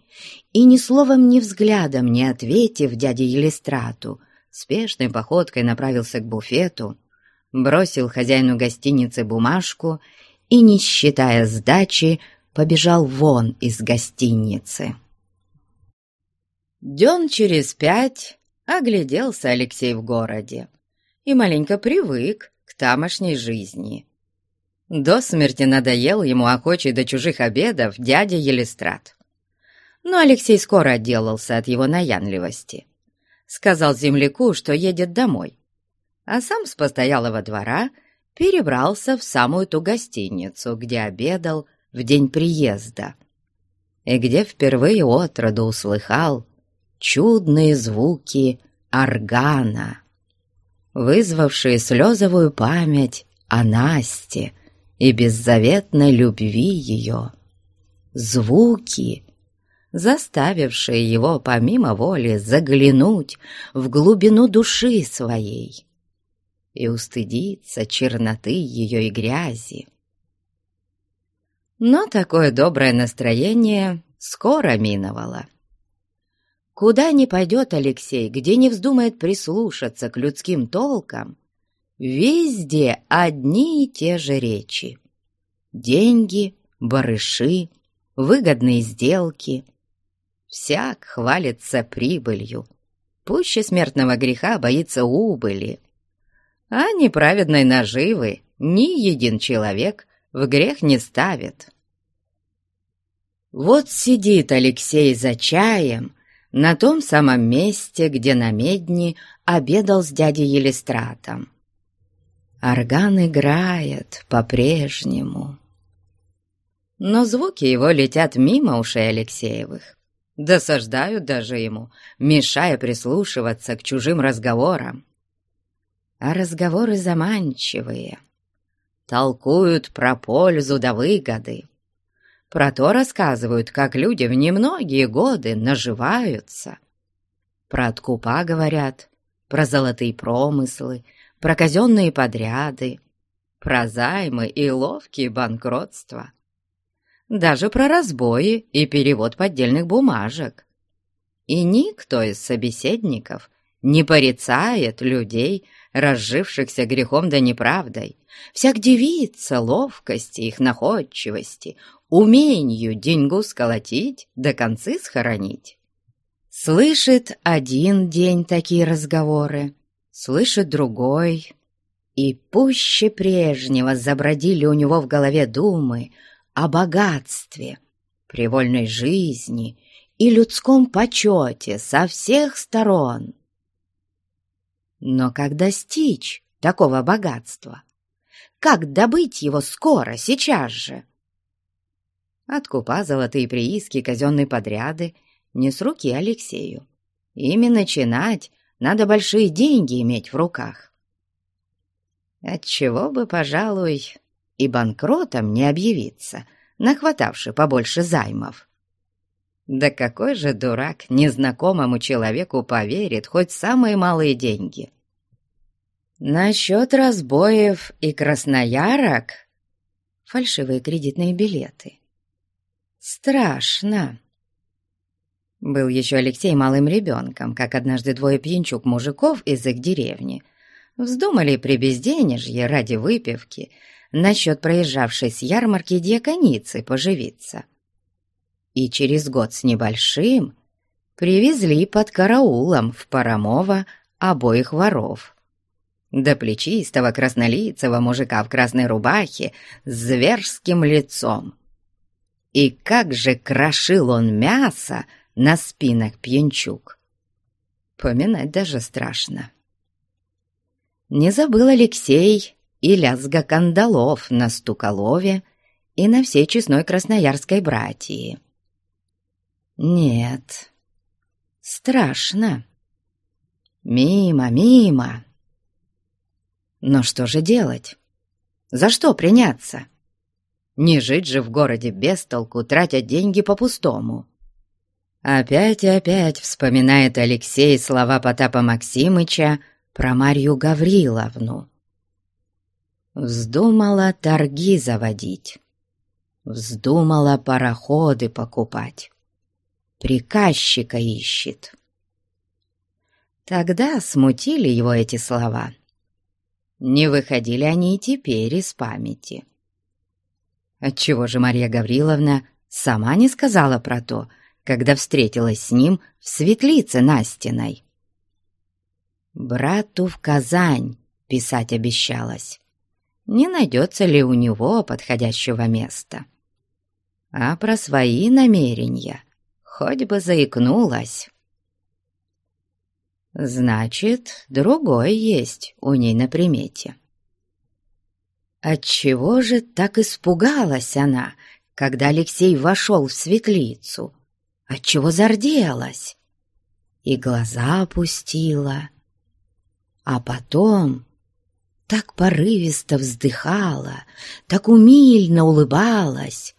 и ни словом, ни взглядом не ответив дяде Елистрату, спешной походкой направился к буфету, бросил хозяину гостиницы бумажку и, не считая сдачи, побежал вон из гостиницы. Дён через пять огляделся Алексей в городе и маленько привык к тамошней жизни. До смерти надоел ему охочий до чужих обедов дядя Елистрат. Но Алексей скоро отделался от его наянливости. Сказал земляку, что едет домой, а сам с постоялого двора перебрался в самую ту гостиницу, где обедал в день приезда, и где впервые отроду услыхал чудные звуки органа, вызвавшие слезовую память о Насте и беззаветной любви ее. Звуки, заставившие его помимо воли заглянуть в глубину души своей и устыдиться черноты ее и грязи. Но такое доброе настроение скоро миновало. Куда ни пойдет Алексей, где не вздумает прислушаться к людским толкам, везде одни и те же речи. Деньги, барыши, выгодные сделки. Всяк хвалится прибылью. Пуще смертного греха боится убыли. А неправедной наживы ни един человек в грех не ставит. Вот сидит Алексей за чаем на том самом месте, где на медни обедал с дядей Елистратом. Орган играет по-прежнему. Но звуки его летят мимо ушей Алексеевых, досаждают даже ему, мешая прислушиваться к чужим разговорам. А разговоры заманчивые, толкуют про пользу да выгоды. Про то рассказывают, как люди в немногие годы наживаются. Про откупа говорят, про золотые промыслы, про казенные подряды, про займы и ловкие банкротства. Даже про разбои и перевод поддельных бумажек. И никто из собеседников не порицает людей, разжившихся грехом да неправдой, всяк дивится ловкости их находчивости, умению деньгу сколотить, до концы схоронить. Слышит один день такие разговоры, слышит другой, и пуще прежнего забродили у него в голове думы о богатстве, привольной жизни и людском почете со всех сторон. Но как достичь такого богатства? Как добыть его скоро, сейчас же? Откупа золотые прииски, казенные подряды не с руки Алексею. Ими начинать надо большие деньги иметь в руках. Отчего бы, пожалуй, и банкротом не объявиться, нахватавши побольше займов. Да какой же дурак незнакомому человеку поверит хоть самые малые деньги? Насчет разбоев и красноярок — фальшивые кредитные билеты. Страшно. Был еще Алексей малым ребенком, как однажды двое пьянчук мужиков из их деревни вздумали при безденежье ради выпивки насчет проезжавшей с ярмарки дьяконицы поживиться и через год с небольшим привезли под караулом в Парамово обоих воров. До плечистого краснолицего мужика в красной рубахе с зверским лицом. И как же крошил он мясо на спинах пьянчук! Поминать даже страшно. Не забыл Алексей и лязга кандалов на Стуколове и на всей честной красноярской братьи. Нет, страшно. Мимо, мимо. Но что же делать? За что приняться? Не жить же в городе без толку, тратя деньги по-пустому. Опять и опять вспоминает Алексей слова Потапа Максимыча про Марью Гавриловну. Вздумала торги заводить, вздумала пароходы покупать приказчика ищет. Тогда смутили его эти слова. Не выходили они и теперь из памяти. Отчего же Марья Гавриловна сама не сказала про то, когда встретилась с ним в светлице Настиной? Брату в Казань писать обещалась. Не найдется ли у него подходящего места? А про свои намерения хоть бы заикнулась. Значит, другой есть у ней на примете. Отчего же так испугалась она, когда Алексей вошел в светлицу? Отчего зарделась? и глаза опустила, а потом так порывисто вздыхала, так умильно улыбалась,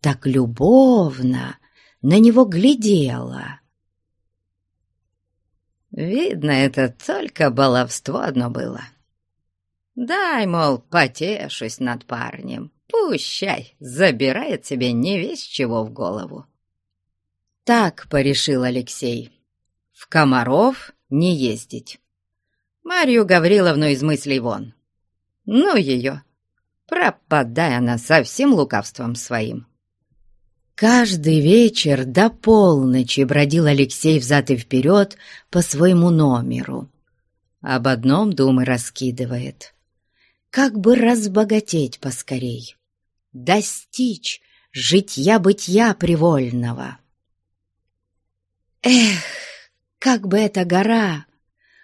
так любовно на него глядела. Видно, это только баловство одно было. Дай, мол, потешусь над парнем, пущай, забирает себе не весь чего в голову. Так порешил Алексей. В Комаров не ездить. Марью Гавриловну из мыслей вон. Ну ее, пропадай она совсем лукавством своим. Каждый вечер до полночи бродил Алексей взад и вперед по своему номеру. Об одном думы раскидывает. Как бы разбогатеть поскорей, достичь житья-бытия привольного. Эх, как бы эта гора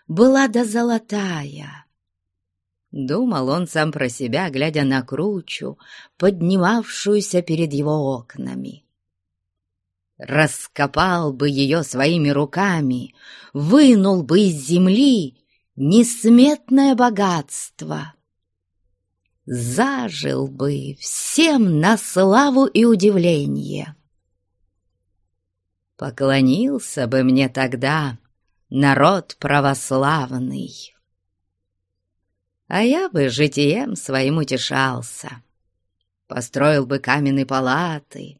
была да золотая! Думал он сам про себя, глядя на кручу, поднимавшуюся перед его окнами. Раскопал бы ее своими руками, вынул бы из земли несметное богатство. Зажил бы всем на славу и удивление. Поклонился бы мне тогда народ православный. А я бы житием своим утешался, построил бы каменные палаты,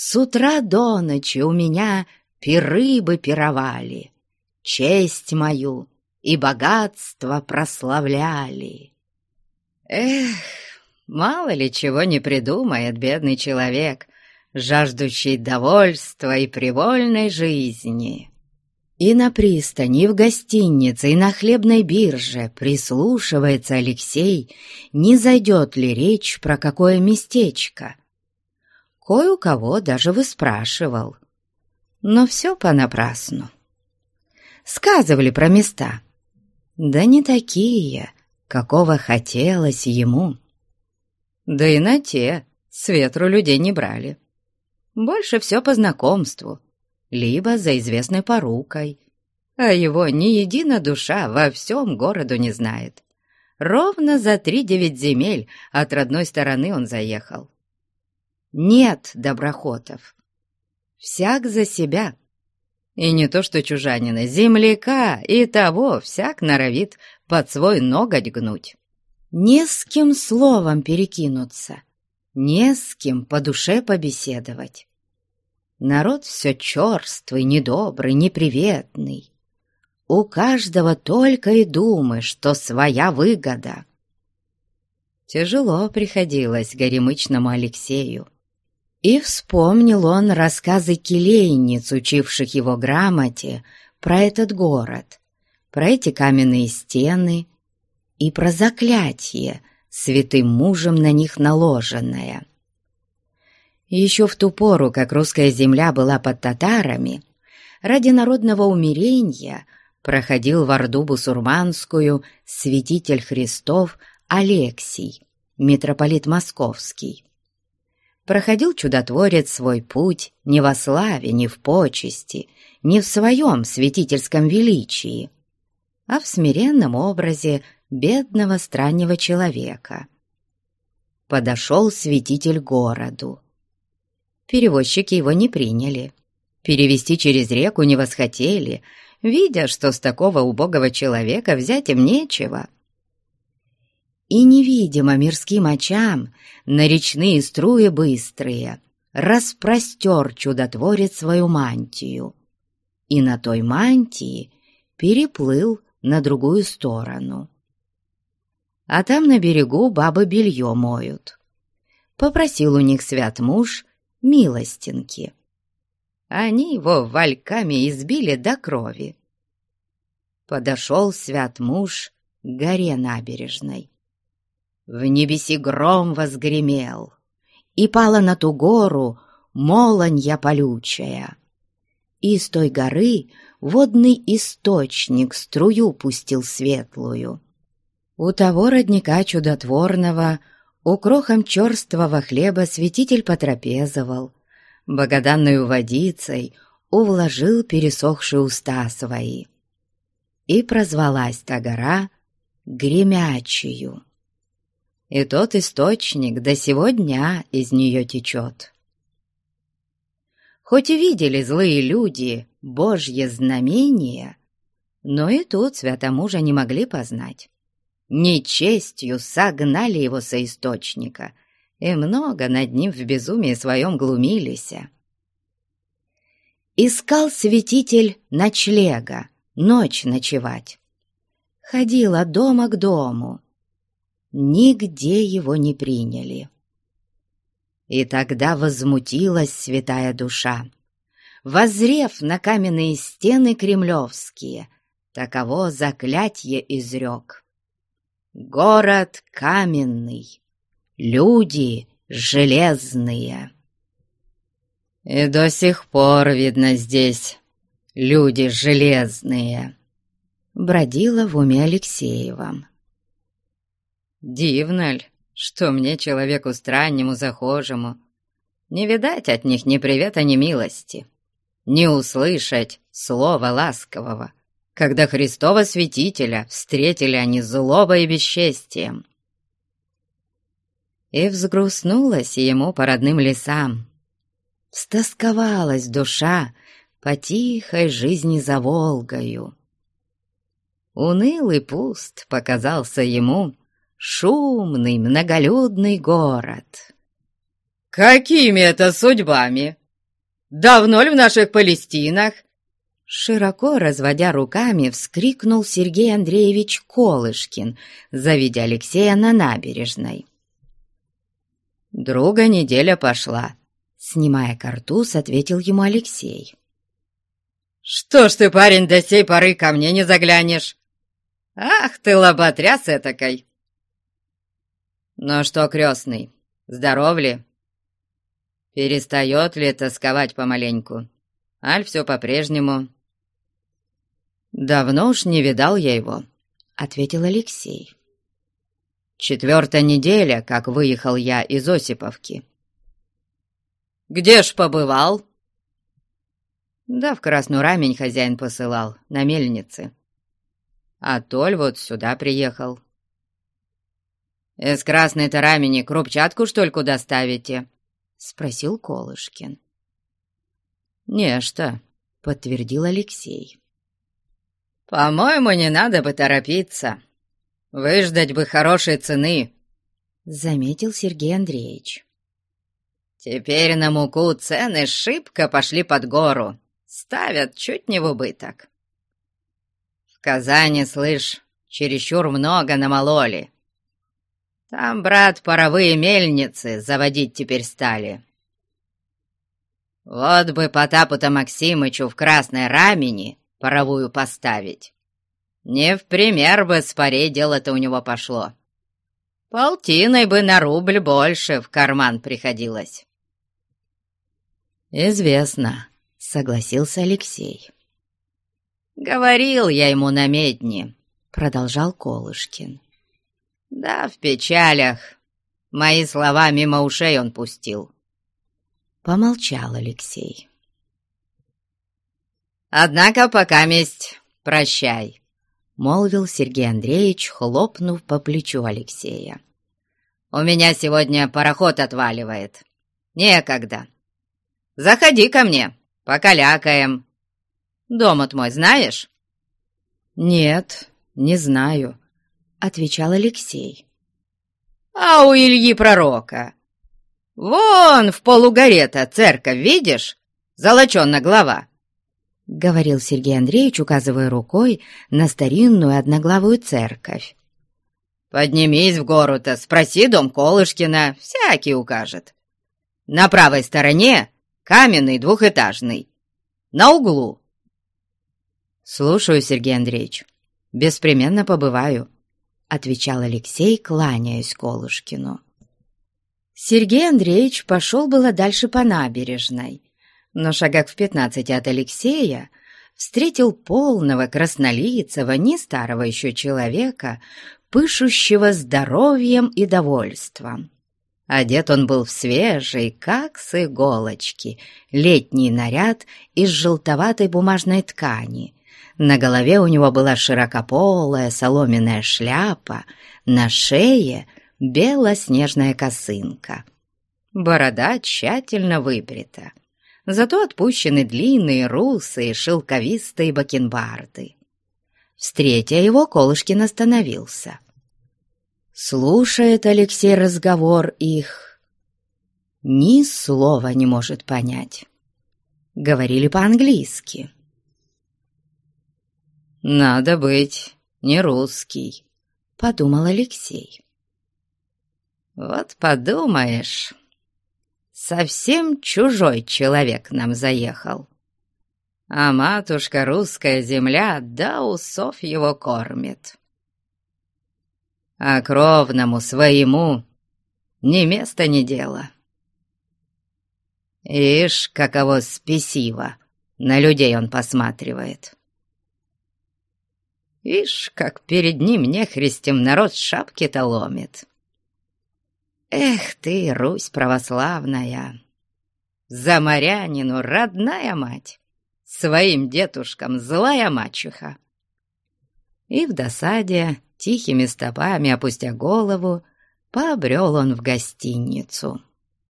с утра до ночи у меня пиры бы пировали, честь мою и богатство прославляли. Эх, мало ли чего не придумает бедный человек, жаждущий довольства и привольной жизни. И на пристани, и в гостинице, и на хлебной бирже прислушивается Алексей, не зайдет ли речь про какое местечко. Кое у кого даже выспрашивал. Но все понапрасну. Сказывали про места. Да не такие, какого хотелось ему. Да и на те с ветру людей не брали. Больше все по знакомству — либо за известной порукой, а его ни едина душа во всем городу не знает. Ровно за три девять земель от родной стороны он заехал. Нет доброхотов. Всяк за себя. И не то что чужанина, земляка и того всяк норовит под свой ноготь гнуть. Не с кем словом перекинуться, не с кем по душе побеседовать. Народ все черствый, недобрый, неприветный. У каждого только и думы, что своя выгода. Тяжело приходилось горемычному Алексею. И вспомнил он рассказы келейниц, учивших его грамоте, про этот город, про эти каменные стены и про заклятие, святым мужем на них наложенное. Еще в ту пору, как русская земля была под татарами, ради народного умирения проходил в Орду Бусурманскую святитель Христов Алексий, митрополит Московский. Проходил чудотворец свой путь не во славе, не в почести, не в своем святительском величии, а в смиренном образе бедного странного человека. Подошел святитель городу Перевозчики его не приняли. Перевести через реку не восхотели, видя, что с такого убогого человека взять им нечего. И невидимо мирским очам на речные струи быстрые распростер чудотворец свою мантию, и на той мантии переплыл на другую сторону. А там на берегу бабы белье моют. Попросил у них свят муж милостинки. Они его вальками избили до крови. Подошел свят муж к горе набережной. В небеси гром возгремел, и пала на ту гору молонья полючая. И с той горы водный источник струю пустил светлую. У того родника чудотворного — Укрохом черствого хлеба святитель потрапезовал, богоданную водицей увложил пересохшие уста свои. И прозвалась та гора Гремячую. И тот источник до сего дня из нее течет. Хоть и видели злые люди Божье знамение, но и тут святомужа не могли познать. Нечестью согнали его со источника, и много над ним в безумии своем глумились. Искал святитель ночлега, ночь ночевать. Ходил от дома к дому. Нигде его не приняли. И тогда возмутилась святая душа. Возрев на каменные стены кремлевские, таково заклятье изрек. Город каменный, люди железные. И до сих пор, видно, здесь люди железные, бродила в уме Алексеевом. Дивно ли, что мне, человеку страннему, захожему, не видать от них ни привета, ни милости, не услышать слова ласкового, когда Христова святителя встретили они злобой и бесчестием. И взгрустнулась ему по родным лесам, стосковалась душа по тихой жизни за Волгою. Унылый пуст показался ему шумный, многолюдный город. «Какими это судьбами? Давно ли в наших Палестинах?» Широко разводя руками, вскрикнул Сергей Андреевич Колышкин, завидя Алексея на набережной. «Друга неделя пошла», Снимая картуз, ответил ему Алексей. «Что ж ты, парень, до сей поры ко мне не заглянешь? Ах ты, лоботряс этакой!» «Ну что, крестный, здоров ли? Перестает ли тосковать помаленьку? Аль все по-прежнему?» «Давно уж не видал я его», — ответил Алексей. «Четвертая неделя, как выехал я из Осиповки. Где ж побывал?» «Да в Красную Рамень хозяин посылал, на мельнице. А Толь вот сюда приехал». «Из Красной-то Рамени крупчатку, что ли, куда ставите?» — спросил Колышкин. «Нечто», — подтвердил Алексей. «По-моему, не надо бы торопиться. Выждать бы хорошей цены», — заметил Сергей Андреевич. Теперь на муку цены шибко пошли под гору, ставят чуть не в убыток. В Казани, слышь, чересчур много намололи. Там, брат, паровые мельницы заводить теперь стали. Вот бы Потапу-то Максимычу в красной рамени паровую поставить. Не в пример бы с парей дело-то у него пошло. Полтиной бы на рубль больше в карман приходилось. «Известно», — согласился Алексей. «Говорил я ему на медне», — продолжал Колышкин. «Да, в печалях. Мои слова мимо ушей он пустил». Помолчал Алексей. «Однако пока месть, прощай», — молвил Сергей Андреевич, хлопнув по плечу Алексея. «У меня сегодня пароход отваливает. Некогда. Заходи ко мне, покалякаем. Дом твой знаешь?» «Нет, не знаю», — отвечал Алексей. «А у Ильи Пророка? Вон в полугоре-то церковь, видишь? Золоченная глава!» — говорил Сергей Андреевич, указывая рукой на старинную одноглавую церковь. «Поднимись в гору-то, спроси дом Колышкина, всякий укажет. На правой стороне Каменный, двухэтажный. На углу». «Слушаю, Сергей Андреевич. Беспременно побываю», — отвечал Алексей, кланяясь Колышкину. Сергей Андреевич пошел было дальше по набережной, но шагах в пятнадцати от Алексея встретил полного краснолицего, не старого еще человека, пышущего здоровьем и довольством. Одет он был в свежий, как с иголочки, летний наряд из желтоватой бумажной ткани. На голове у него была широкополая соломенная шляпа, на шее белоснежная косынка. Борода тщательно выбрита, зато отпущены длинные русые шелковистые бакенбарды. Встретя его, Колышкин остановился. Слушает Алексей разговор их. Ни слова не может понять. Говорили по-английски. «Надо быть не русский», — подумал Алексей. «Вот подумаешь, совсем чужой человек нам заехал, а матушка русская земля до усов его кормит» а кровному своему ни места, ни дела. Ишь, каково спесиво на людей он посматривает. Ишь, как перед ним нехристем народ шапки-то ломит. Эх ты, Русь православная, за морянину родная мать, своим дедушкам злая мачеха. И в досаде Тихими стопами, опустя голову, побрел он в гостиницу.